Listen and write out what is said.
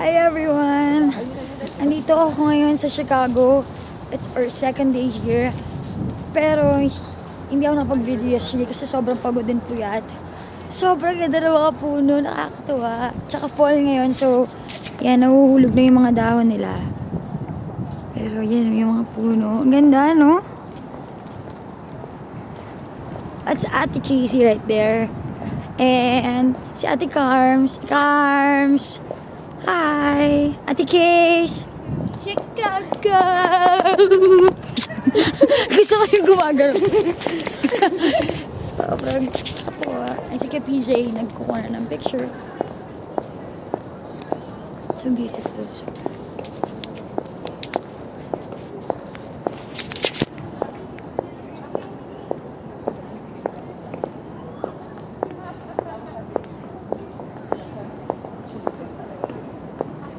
Hi everyone! Andito ako ngayon sa Chicago. It's our second day here. Pero hindi ako nakapag-video yesterday kasi sobrang pagod din puyat. Sobrang ganda ng mga puno, nakakatuwa. Tsaka fall ngayon, so yan, nahuhulog na yung mga dahon nila. Pero yan, yung mga puno. Ang ganda, no? That's Ate Casey right there. And si Ate Carms. Carms! Hi! Ate Case! Chicago! Gusto ko yung gumagano. Sobrang katuwa. Ay, si PJ, nagkukuha na ng picture. So beautiful. So